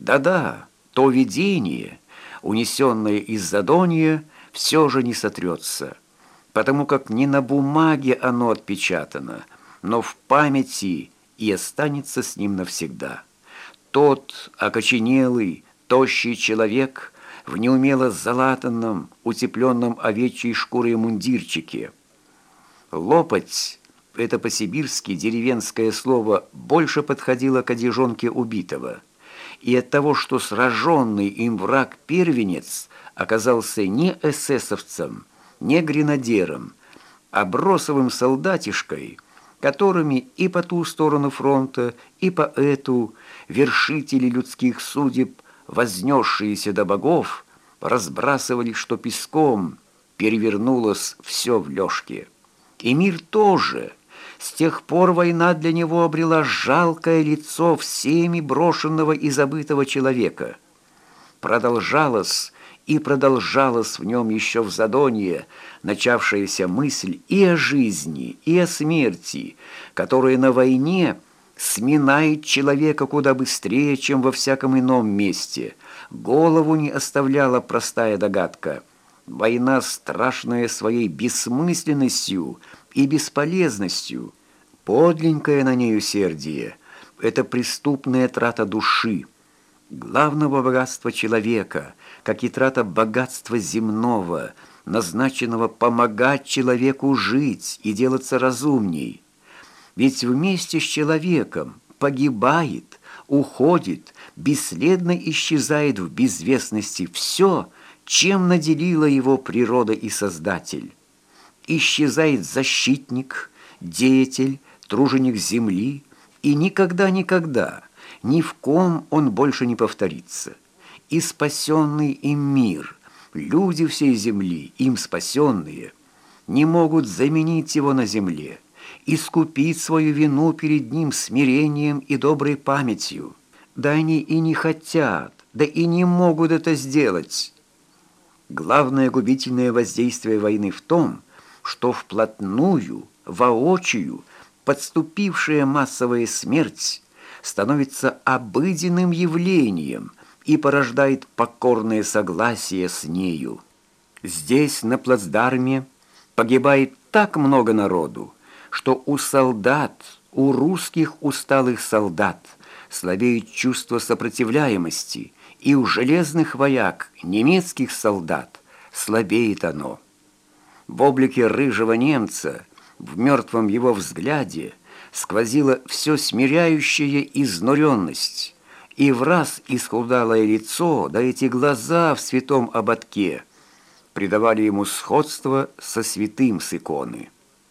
Да-да, то видение, унесенное из задонья, все же не сотрется, потому как не на бумаге оно отпечатано, но в памяти и останется с ним навсегда. Тот окоченелый, тощий человек в неумело залатанном, утепленном овечьей шкурой мундирчике. Лопать — это по-сибирски деревенское слово больше подходило к одежонке убитого. И от того, что сраженный им враг-первенец оказался не эсэсовцем, не гренадером, а бросовым солдатишкой, которыми и по ту сторону фронта, и по эту вершители людских судеб, вознесшиеся до богов, разбрасывали, что песком перевернулось все в лёжке. И мир тоже. С тех пор война для него обрела жалкое лицо всеми брошенного и забытого человека. Продолжалась и продолжалась в нем еще в задонье начавшаяся мысль и о жизни, и о смерти, которая на войне сминает человека куда быстрее, чем во всяком ином месте. Голову не оставляла простая догадка. Война, страшная своей бессмысленностью и бесполезностью, подленькое на ней усердие — это преступная трата души, главного богатства человека, как и трата богатства земного, назначенного помогать человеку жить и делаться разумней. Ведь вместе с человеком погибает, уходит, бесследно исчезает в безвестности все, чем наделила его природа и Создатель. Исчезает защитник, деятель, труженик земли, и никогда-никогда – ни в ком он больше не повторится. И спасенный им мир, люди всей земли, им спасенные, не могут заменить его на земле, искупить свою вину перед ним смирением и доброй памятью. Да они и не хотят, да и не могут это сделать. Главное губительное воздействие войны в том, что вплотную, воочию, подступившая массовая смерть становится обыденным явлением и порождает покорное согласие с нею. Здесь, на плацдарме, погибает так много народу, что у солдат, у русских усталых солдат слабеет чувство сопротивляемости, и у железных вояк, немецких солдат, слабеет оно. В облике рыжего немца, в мертвом его взгляде – сквозила все смиряющая изнуренность, и в раз исхудалое лицо, да эти глаза в святом ободке придавали ему сходство со святым с иконы.